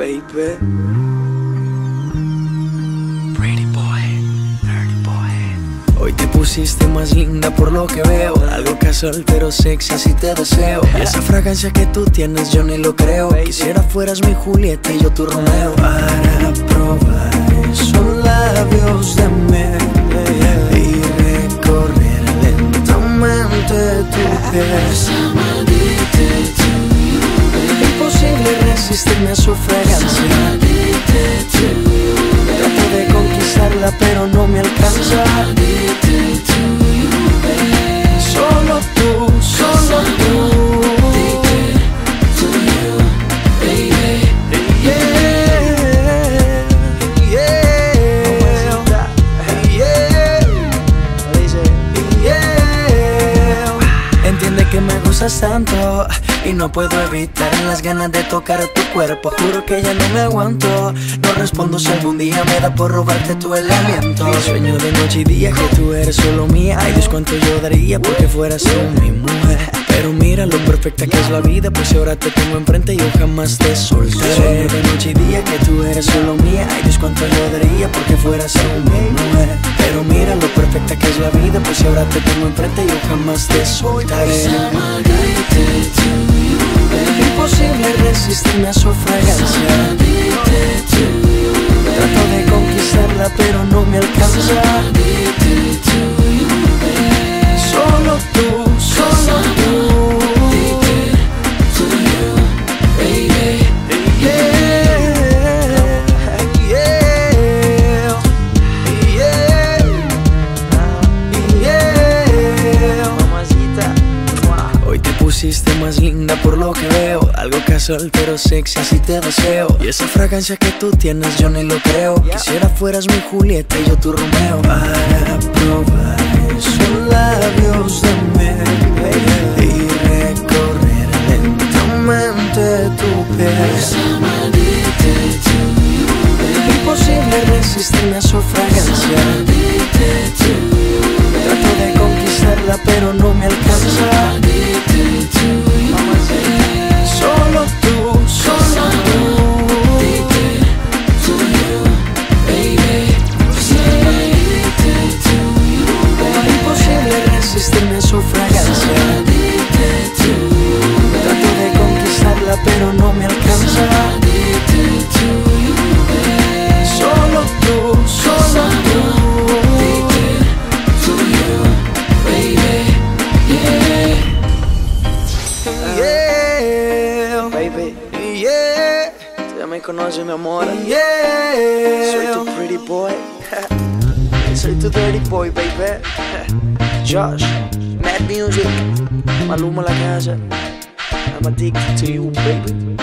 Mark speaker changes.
Speaker 1: baby. Pretty boy, dirty boy. Hoy te pusiste más linda por lo que veo. Algo casual pero sexy, así te deseo. esa fragancia que tú tienes, yo ni lo creo. Quisiera fueras mi Julieta y yo tu Romeo. Para probar esos labios de miel y recorrer lentamente tu piel. Imposible resistirme a su pero no me alcanza. Solo tú, solo tú. Y no puedo evitar las ganas de tocar tu cuerpo. Juro que ya no me aguanto. No respondo si algún día me da por robarte tu el aliento. Sueño de noche y día que tú eres solo mía. Ay, Dios, cuánto yo daría porque fueras tú mi mujer. Pero mira lo perfecta que es la vida, pues ahora te tengo enfrente yo jamás te soltaré. Sueño de noche y día que tú eres solo mía. Ay, Dios, cuánto yo daría porque fueras tú mi mujer. Perfecta que es la vida, pues si ahora te tengo enfrente yo jamás te soltaré. Imposible resistirme a su fragancia. Trato de conquistarla, pero no me alcanza. Pusiste más linda por lo que veo. Algo casual pero sexy, así te deseo. Y esa fragancia que tú tienes, yo ni lo creo. Quisiera fueras mi Julieta y yo tu Romeo. Para probar esos labios de miel y recorrer lentamente tu piel. Imposible resistirme a su fragancia. Trato de conquistarla, pero no me alcanza. Me conoces, mi amor. Yeah, soy tu pretty boy. soy tu dirty boy, baby. Josh, Mad Music, Maluma la casa. I'm addicted to you, baby.